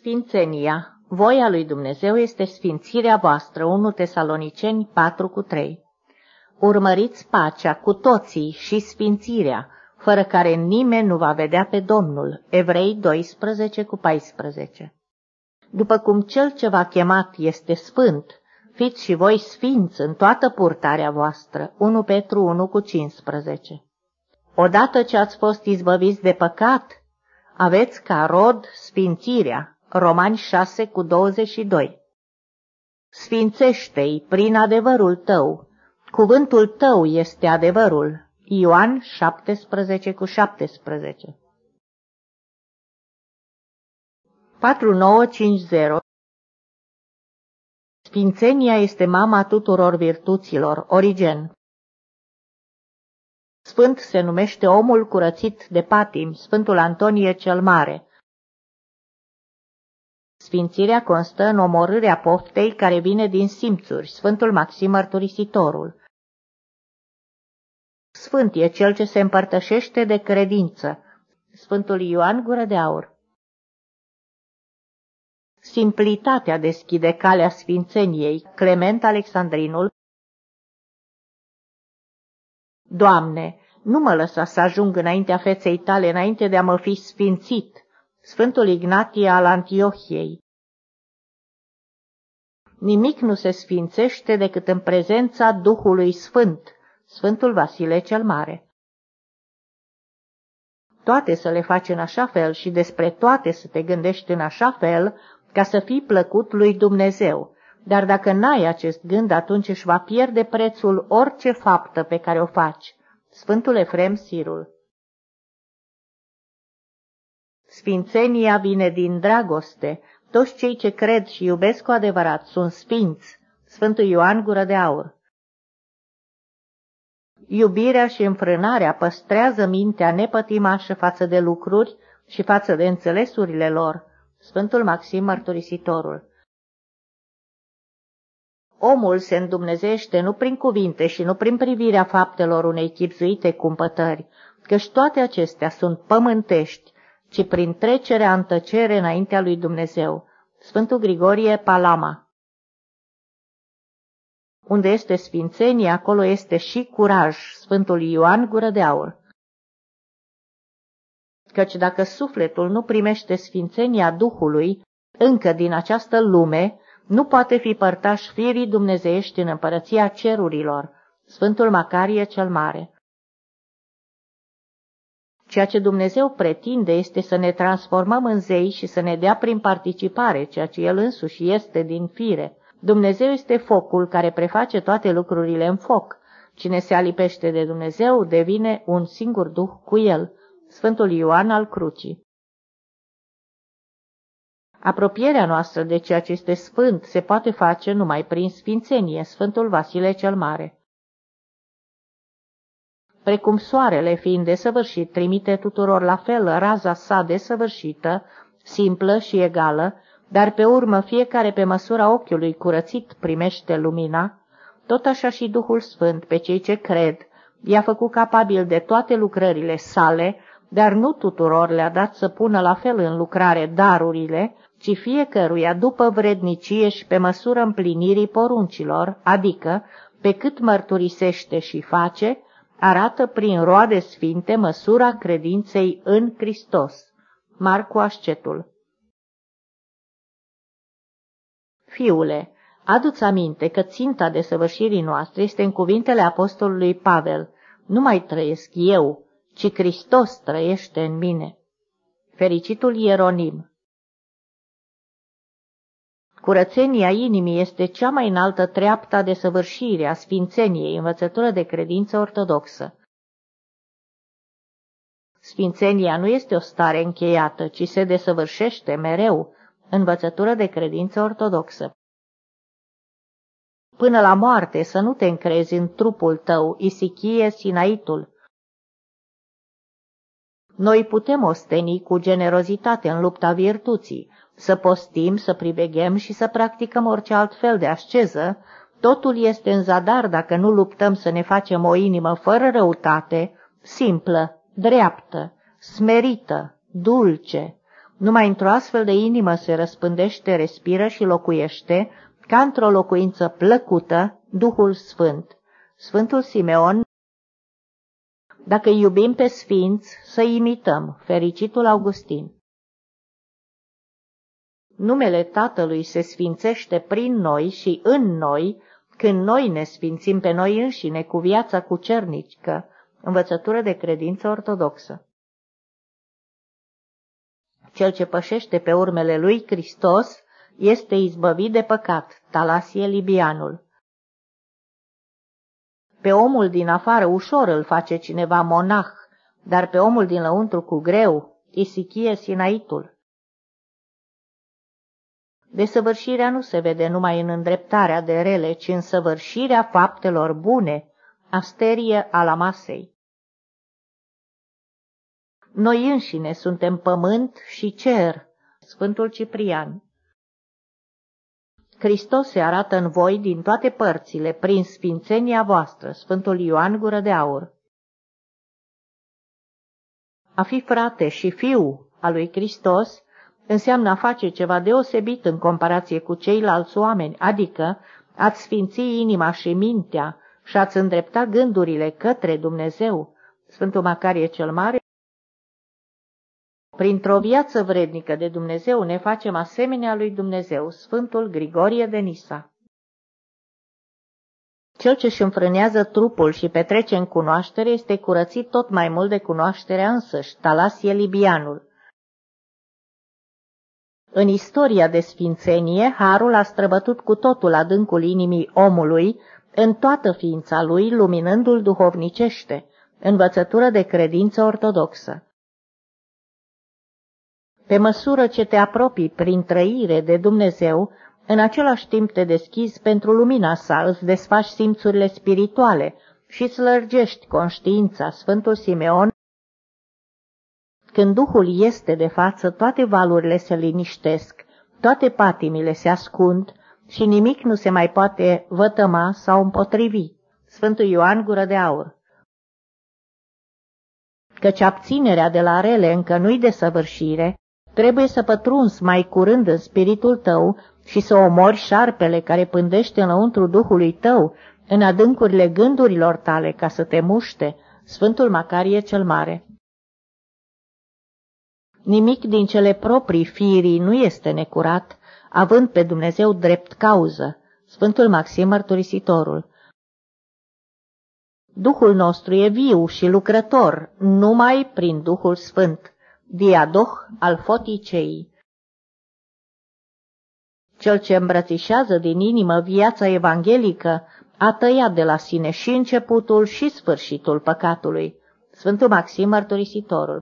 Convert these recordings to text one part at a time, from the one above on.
Sfințenia. Voia lui Dumnezeu este sfințirea voastră, 1 Tesaloniceni 4 cu 3. Urmăriți pacea cu toții și sfințirea, fără care nimeni nu va vedea pe Domnul. Evrei 12 cu 14. După cum cel ce v-a chemat este sfânt, fiți și voi sfinți în toată purtarea voastră. 1 Petru 1 cu 15. Odată ce ați fost izbăviți de păcat, aveți ca rod sfințirea, Romani 6 cu 22. Sfințește-i prin adevărul tău, cuvântul tău este adevărul, Ioan 17 cu 17. 4950 Sfințenia este mama tuturor virtuților, Origen. Sfânt se numește omul curățit de patim, Sfântul Antonie cel Mare. Sfințirea constă în omorârea poftei care vine din simțuri, Sfântul Maxim Mărturisitorul. Sfânt e cel ce se împărtășește de credință, Sfântul Ioan Gură de Aur. Simplitatea deschide calea sfințeniei, Clement Alexandrinul. Doamne, nu mă lăsa să ajung înaintea feței tale, înainte de a mă fi sfințit. Sfântul Ignatie al Antiohiei. Nimic nu se sfințește decât în prezența Duhului Sfânt, Sfântul Vasile cel Mare. Toate să le faci în așa fel și despre toate să te gândești în așa fel ca să fii plăcut lui Dumnezeu. Dar dacă n-ai acest gând, atunci își va pierde prețul orice faptă pe care o faci. Sfântul Efrem Sirul Sfințenia vine din dragoste. Toți cei ce cred și iubesc cu adevărat sunt sfinți. Sfântul Ioan Gură de Aur Iubirea și înfrânarea păstrează mintea nepătimașă față de lucruri și față de înțelesurile lor. Sfântul Maxim Mărturisitorul Omul se îndumnezește nu prin cuvinte și nu prin privirea faptelor unei chipzuite cumpătări, căci toate acestea sunt pământești, ci prin trecerea în tăcere înaintea lui Dumnezeu. Sfântul Grigorie Palama Unde este sfințenie, acolo este și curaj, Sfântul Ioan Gură de Aur. Căci dacă sufletul nu primește sfințenia Duhului, încă din această lume, nu poate fi părtaș firii dumnezeiești în împărăția cerurilor. Sfântul Macarie cel Mare Ceea ce Dumnezeu pretinde este să ne transformăm în zei și să ne dea prin participare ceea ce El însuși este din fire. Dumnezeu este focul care preface toate lucrurile în foc. Cine se alipește de Dumnezeu devine un singur duh cu El. Sfântul Ioan al Crucii Apropierea noastră de ceea ce este sfânt se poate face numai prin sfințenie, Sfântul Vasile cel Mare precum soarele fiind desăvârșit trimite tuturor la fel raza sa desăvârșită, simplă și egală, dar pe urmă fiecare pe măsura ochiului curățit primește lumina, tot așa și Duhul Sfânt pe cei ce cred i-a făcut capabil de toate lucrările sale, dar nu tuturor le-a dat să pună la fel în lucrare darurile, ci fiecăruia după vrednicie și pe măsură împlinirii poruncilor, adică pe cât mărturisește și face, arată prin roade sfinte măsura credinței în Hristos. Marcu Ascetul Fiule, adu-ți aminte că ținta de săvârșirii noastre este în cuvintele apostolului Pavel. Nu mai trăiesc eu, ci Hristos trăiește în mine. Fericitul Ieronim Curățenia inimii este cea mai înaltă treaptă de săvârșire a sfințeniei, învățătură de credință ortodoxă. Sfințenia nu este o stare încheiată, ci se desăvârșește mereu, învățătură de credință ortodoxă. Până la moarte să nu te încrezi în trupul tău, isichie sinaitul. Noi putem osteni cu generozitate în lupta virtuții, să postim, să priveghem și să practicăm orice alt fel de asceză, totul este în zadar dacă nu luptăm să ne facem o inimă fără răutate, simplă, dreaptă, smerită, dulce, Numai într-o astfel de inimă se răspândește, respiră și locuiește, ca într-o locuință plăcută, Duhul Sfânt. Sfântul Simeon Dacă iubim pe sfinți, să imităm, fericitul Augustin. Numele Tatălui se sfințește prin noi și în noi, când noi ne sfințim pe noi înșine cu viața cucernică, învățătură de credință ortodoxă. Cel ce pășește pe urmele lui Hristos este izbăvit de păcat, Talasie Libianul. Pe omul din afară ușor îl face cineva monah, dar pe omul din lăuntru cu greu, Isichie Sinaitul. Desăvârșirea nu se vede numai în îndreptarea de rele, ci în săvârșirea faptelor bune, asterie ala masei. Noi înșine suntem pământ și cer, Sfântul Ciprian. Hristos se arată în voi din toate părțile, prin sfințenia voastră, Sfântul Ioan Gură de Aur. A fi frate și fiu al lui Hristos înseamnă a face ceva deosebit în comparație cu ceilalți oameni, adică ați sfinți inima și mintea și ați îndrepta gândurile către Dumnezeu. Sfântul Macarie cel Mare Printr-o viață vrednică de Dumnezeu ne facem asemenea lui Dumnezeu, Sfântul Grigorie de Nisa. Cel ce își înfrânează trupul și petrece în cunoaștere este curățit tot mai mult de cunoașterea însăși, Talasie Libianul. În istoria de sfințenie, Harul a străbătut cu totul adâncul inimii omului, în toată ființa lui, luminându-l duhovnicește, învățătură de credință ortodoxă. Pe măsură ce te apropii prin trăire de Dumnezeu, în același timp te deschizi pentru lumina sa, îți desfaci simțurile spirituale și îți lărgești conștiința. Sfântul Simeon când Duhul este de față, toate valurile se liniștesc, toate patimile se ascund și nimic nu se mai poate vătăma sau împotrivi. Sfântul Ioan Gură de Aur Căci abținerea de la rele încă nu-i de săvârșire, trebuie să pătrunzi mai curând în spiritul tău și să omori șarpele care pândește înăuntru Duhului tău, în adâncurile gândurilor tale, ca să te muște, Sfântul Macarie cel Mare. Nimic din cele proprii firii nu este necurat, având pe Dumnezeu drept cauză. Sfântul Maxim Mărturisitorul Duhul nostru e viu și lucrător, numai prin Duhul Sfânt. Diadoh al foticei Cel ce îmbrățișează din inimă viața evanghelică a tăiat de la sine și începutul și sfârșitul păcatului. Sfântul Maxim Mărturisitorul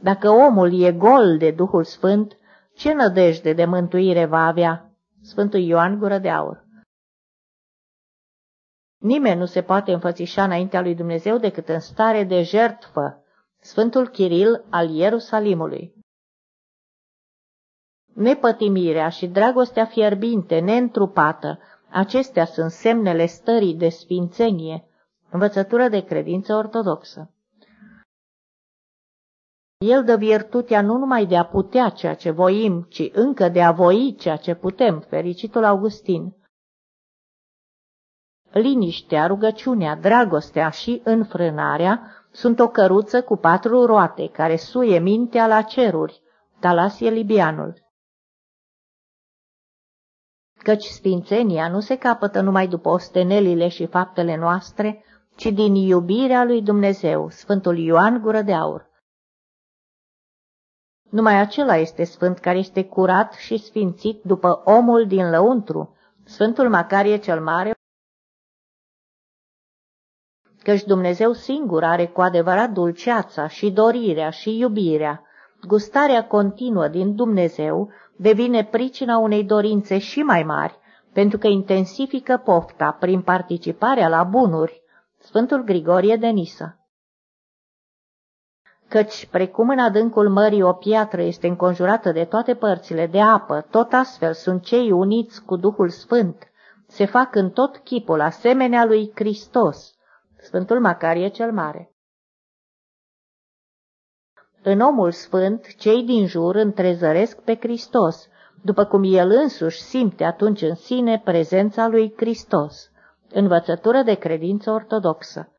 dacă omul e gol de Duhul Sfânt, ce nădejde de mântuire va avea? Sfântul Ioan Gură de Aur Nimeni nu se poate înfățișa înaintea lui Dumnezeu decât în stare de jertfă, Sfântul Chiril al Ierusalimului. Nepătimirea și dragostea fierbinte, neîntrupată, acestea sunt semnele stării de sfințenie, învățătură de credință ortodoxă. El dă virtutea nu numai de a putea ceea ce voim, ci încă de a voi ceea ce putem, fericitul Augustin. Liniștea, rugăciunea, dragostea și înfrânarea sunt o căruță cu patru roate care suie mintea la ceruri, Talasie Libianul. Căci sfințenia nu se capătă numai după ostenelile și faptele noastre, ci din iubirea lui Dumnezeu, Sfântul Ioan Gură de Aur. Numai acela este sfânt care este curat și sfințit după omul din lăuntru, Sfântul Macarie cel Mare, căci Dumnezeu singur are cu adevărat dulceața și dorirea și iubirea. Gustarea continuă din Dumnezeu devine pricina unei dorințe și mai mari, pentru că intensifică pofta prin participarea la bunuri. Sfântul Grigorie de Nisa căci, precum în adâncul mării o piatră este înconjurată de toate părțile de apă, tot astfel sunt cei uniți cu Duhul Sfânt, se fac în tot chipul asemenea lui Hristos, Sfântul Macarie cel Mare. În omul sfânt, cei din jur întrezăresc pe Hristos, după cum el însuși simte atunci în sine prezența lui Hristos. Învățătură de credință ortodoxă.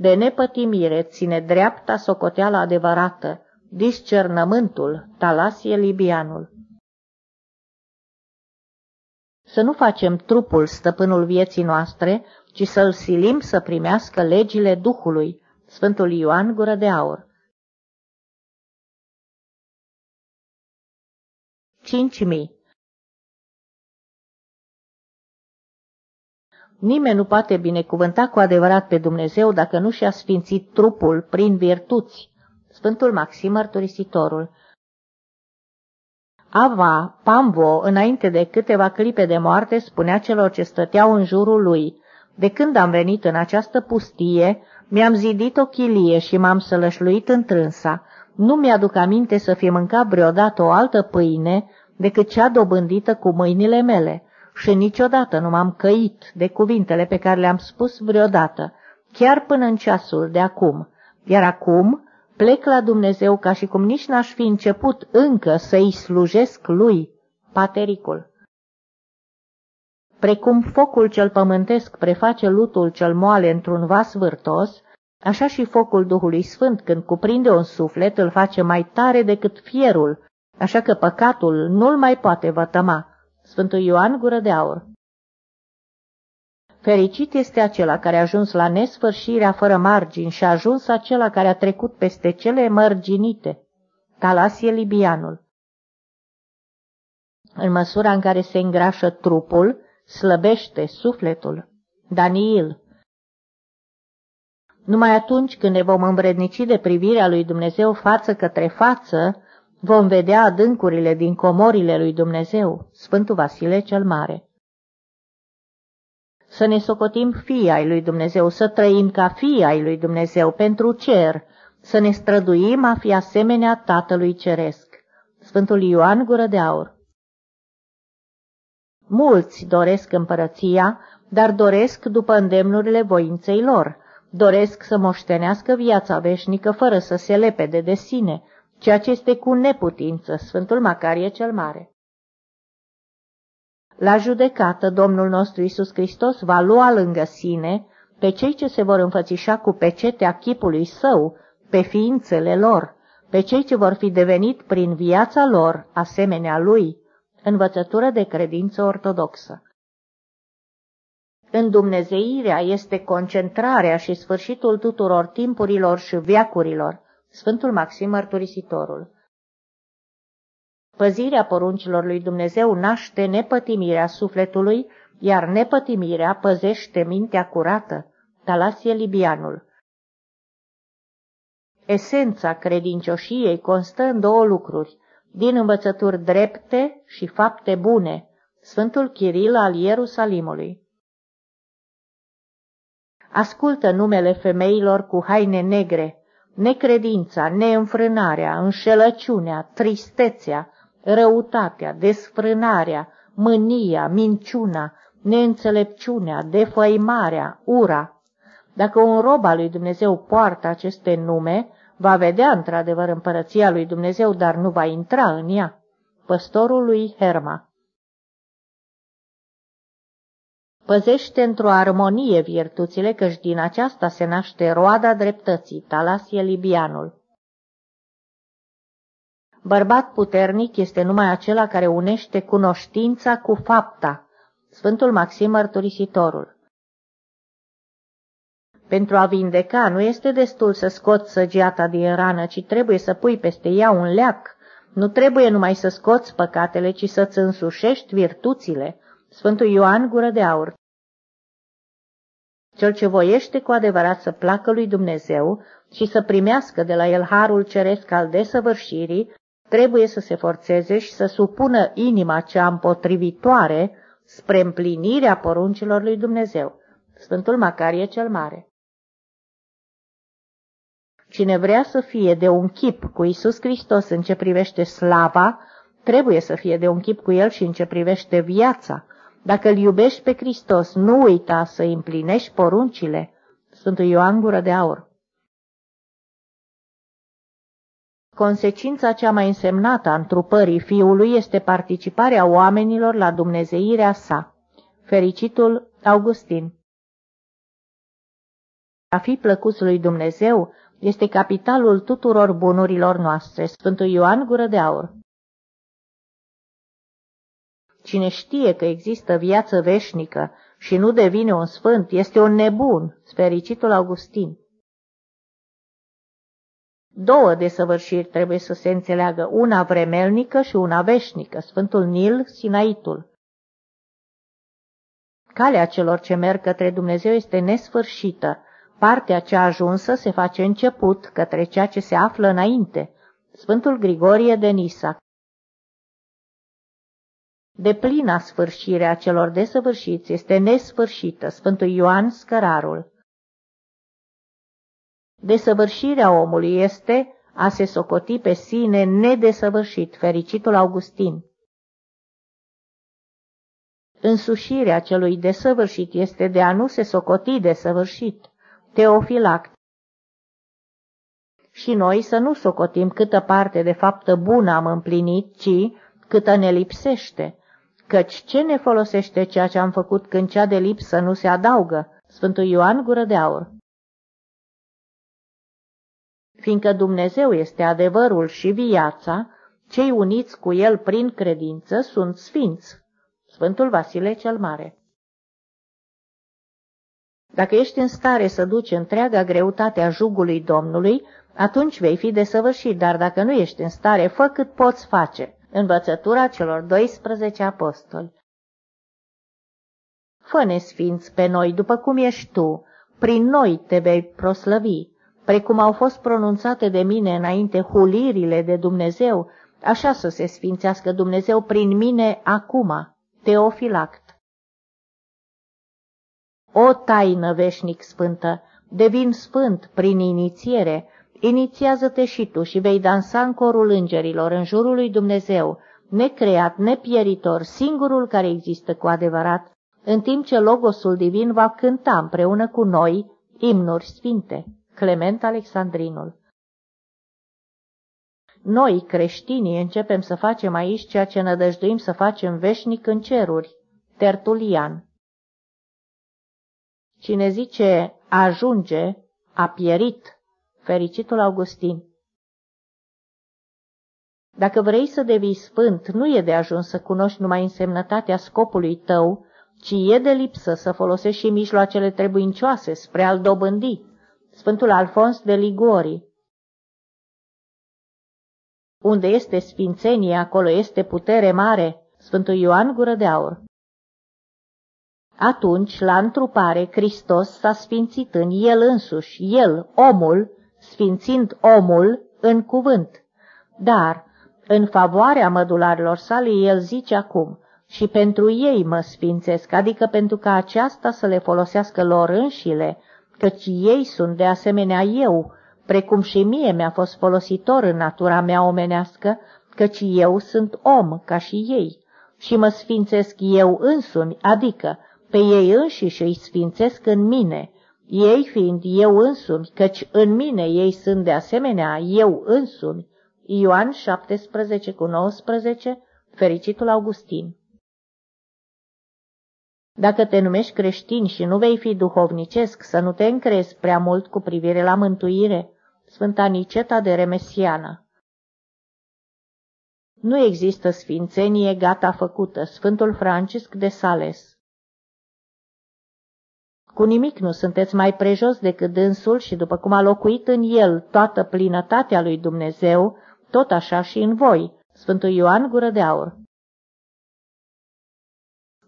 De nepătimire ține dreapta socoteală adevărată, discernământul, Talasie Libianul. Să nu facem trupul stăpânul vieții noastre, ci să-l silim să primească legile Duhului, Sfântul Ioan Gură de Aur. 5000 Nimeni nu poate binecuvânta cu adevărat pe Dumnezeu dacă nu și-a sfințit trupul prin virtuți. Sfântul Maxim Mărturisitorul Ava, Pamvo, înainte de câteva clipe de moarte, spunea celor ce stăteau în jurul lui, De când am venit în această pustie, mi-am zidit o chilie și m-am sălășluit întrânsa. Nu mi-aduc aminte să fi mâncat vreodată o altă pâine decât cea dobândită cu mâinile mele și niciodată nu m-am căit de cuvintele pe care le-am spus vreodată, chiar până în ceasul de acum. Iar acum plec la Dumnezeu ca și cum nici n-aș fi început încă să-i slujesc lui, patericul. Precum focul cel pământesc preface lutul cel moale într-un vas vârtos, așa și focul Duhului Sfânt, când cuprinde un suflet, îl face mai tare decât fierul, așa că păcatul nu-l mai poate vătăma. Sfântul Ioan Gură de Aur Fericit este acela care a ajuns la nesfârșirea fără margini și a ajuns acela care a trecut peste cele mărginite. Talasie Libianul În măsura în care se îngrașă trupul, slăbește sufletul. Daniil Numai atunci când ne vom învrednici de privirea lui Dumnezeu față către față, vom vedea adâncurile din comorile lui Dumnezeu, Sfântul Vasile cel Mare. Să ne socotim fii ai lui Dumnezeu, să trăim ca fii ai lui Dumnezeu pentru cer, să ne străduim a fi asemenea Tatălui Ceresc. Sfântul Ioan Gură de Aur Mulți doresc împărăția, dar doresc după îndemnurile voinței lor. Doresc să moștenească viața veșnică fără să se lepede de sine, ceea ce este cu neputință Sfântul Macarie cel Mare. La judecată, Domnul nostru Isus Hristos va lua lângă sine pe cei ce se vor înfățișa cu pecetea chipului său, pe ființele lor, pe cei ce vor fi devenit prin viața lor asemenea lui, învățătură de credință ortodoxă. În Dumnezeirea este concentrarea și sfârșitul tuturor timpurilor și viacurilor, Sfântul Maxim Mărturisitorul. Păzirea poruncilor lui Dumnezeu naște nepătimirea sufletului, iar nepătimirea păzește mintea curată. Talasie Libianul Esența credincioșiei constă în două lucruri, din învățături drepte și fapte bune. Sfântul Chiril al Ierusalimului Ascultă numele femeilor cu haine negre, necredința, neînfrânarea, înșelăciunea, tristețea, răutatea, desfrânarea, mânia, minciuna, neînțelepciunea, defăimarea, ura. Dacă un rob al lui Dumnezeu poartă aceste nume, va vedea într-adevăr împărăția lui Dumnezeu, dar nu va intra în ea. Păstorul lui Herma Păzește într-o armonie virtuțile, căci din aceasta se naște roada dreptății, Talasie Libianul. Bărbat puternic este numai acela care unește cunoștința cu fapta, Sfântul Maxim Mărturisitorul. Pentru a vindeca nu este destul să scoți săgeata din rană, ci trebuie să pui peste ea un leac. Nu trebuie numai să scoți păcatele, ci să-ți însușești virtuțile. Sfântul Ioan Gură de Aur Cel ce voiește cu adevărat să placă lui Dumnezeu și să primească de la el harul ceresc al desăvârșirii, trebuie să se forțeze și să supună inima cea împotrivitoare spre împlinirea poruncilor lui Dumnezeu. Sfântul Macarie cel Mare Cine vrea să fie de un chip cu Isus Hristos în ce privește slava, trebuie să fie de un chip cu El și în ce privește viața. Dacă îl iubești pe Hristos, nu uita să împlinești poruncile. Sfântul Ioan Gură de Aur Consecința cea mai însemnată a întrupării Fiului este participarea oamenilor la dumnezeirea sa. Fericitul Augustin A fi plăcuț lui Dumnezeu este capitalul tuturor bunurilor noastre. Sfântul Ioan Gură de Aur Cine știe că există viață veșnică și nu devine un sfânt, este un nebun, fericitul Augustin. Două desăvârșiri trebuie să se înțeleagă, una vremelnică și una veșnică, Sfântul Nil, Sinaitul. Calea celor ce merg către Dumnezeu este nesfârșită, partea cea ajunsă se face început către ceea ce se află înainte, Sfântul Grigorie de Nisa. De plina sfârșire a celor desăvârșiți este nesfârșită, Sfântul Ioan Scărarul. Desăvârșirea omului este a se socoti pe sine nedesăvârșit, fericitul Augustin. Însușirea celui desăvârșit este de a nu se socoti desăvârșit, teofilact. Și noi să nu socotim câtă parte de faptă bună am împlinit, ci câtă ne lipsește, căci ce ne folosește ceea ce am făcut când cea de lipsă nu se adaugă? Sfântul Ioan Gură de Aur Fiindcă Dumnezeu este adevărul și viața, cei uniți cu El prin credință sunt sfinți. Sfântul Vasile cel Mare Dacă ești în stare să duci întreaga greutate a jugului Domnului, atunci vei fi desăvârșit, dar dacă nu ești în stare, fă cât poți face. Învățătura celor 12 apostoli. Fă-ne sfinți pe noi după cum ești tu, prin noi te vei proslăvi, precum au fost pronunțate de mine înainte hulirile de Dumnezeu, așa să se sfințească Dumnezeu prin mine acum, Teofilact. O taină veșnic sfântă, devin sfânt prin inițiere, inițiază-te și tu și vei dansa în corul îngerilor, în jurul lui Dumnezeu, necreat, nepieritor, singurul care există cu adevărat, în timp ce Logosul Divin va cânta împreună cu noi imnuri sfinte. Clement Alexandrinul Noi, creștinii, începem să facem aici ceea ce nădăjduim să facem veșnic în ceruri. Tertulian Cine zice ajunge, a pierit. Fericitul Augustin Dacă vrei să devii sfânt, nu e de ajuns să cunoști numai însemnătatea scopului tău, ci e de lipsă să folosești și mijloacele trebuincioase spre a-l dobândi. Sfântul Alfons de Ligori Unde este sfințenie, acolo este putere mare. Sfântul Ioan Gură de Aur Atunci, la întrupare, Hristos s-a sfințit în El însuși, El, omul, sfințind omul în cuvânt. Dar, în favoarea mădularilor sale, El zice acum, și pentru ei mă sfințesc, adică pentru ca aceasta să le folosească lor înșile, căci ei sunt de asemenea eu, precum și mie mi-a fost folositor în natura mea omenească, căci eu sunt om ca și ei, și mă sfințesc eu însumi, adică pe ei înșiși îi sfințesc în mine, ei fiind eu însumi, căci în mine ei sunt de asemenea eu însumi. Ioan 17 cu 19, fericitul Augustin. Dacă te numești creștin și nu vei fi duhovnicesc, să nu te încrezi prea mult cu privire la mântuire, Sfânta Niceta de Remesiană. Nu există sfințenie gata făcută, Sfântul Francisc de Sales. Cu nimic nu sunteți mai prejos decât dânsul și după cum a locuit în el toată plinătatea lui Dumnezeu, tot așa și în voi, Sfântul Ioan Gură de Aur.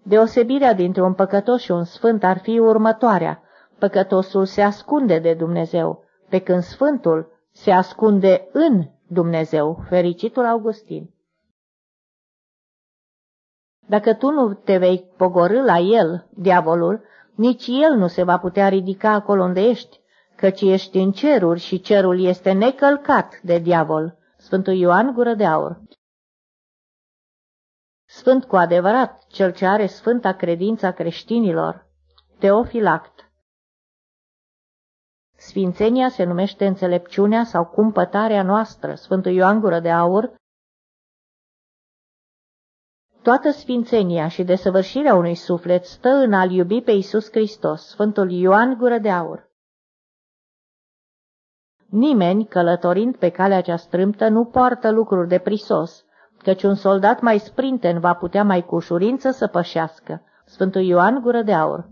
Deosebirea dintre un păcătos și un sfânt ar fi următoarea. Păcătosul se ascunde de Dumnezeu, pe când sfântul se ascunde în Dumnezeu, fericitul Augustin. Dacă tu nu te vei pogorâ la el, diavolul, nici el nu se va putea ridica acolo unde ești, căci ești în ceruri și cerul este necălcat de diavol. Sfântul Ioan Gură de Aur Sfânt cu adevărat, cel ce are sfânta credința creștinilor, Teofilact. Sfințenia se numește înțelepciunea sau cumpătarea noastră, Sfântul Ioan Gură de Aur. Toată sfințenia și desăvârșirea unui suflet stă în a-L iubi pe Iisus Hristos, Sfântul Ioan Gură de Aur. Nimeni, călătorind pe calea cea strâmtă, nu poartă lucruri de prisos, căci un soldat mai sprinten va putea mai cu ușurință să pășească. Sfântul Ioan Gură de Aur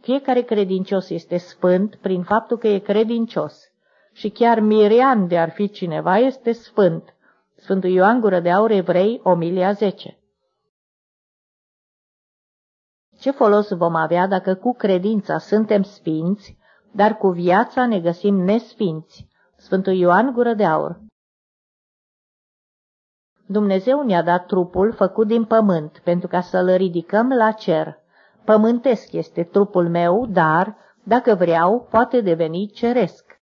Fiecare credincios este sfânt prin faptul că e credincios și chiar mirian de ar fi cineva este sfânt. Sfântul Ioan Gură de Aur Evrei, Omilia 10 Ce folos vom avea dacă cu credința suntem sfinți, dar cu viața ne găsim nesfinți? Sfântul Ioan Gură de Aur Dumnezeu ne-a dat trupul făcut din pământ pentru ca să-l ridicăm la cer. Pământesc este trupul meu, dar, dacă vreau, poate deveni ceresc.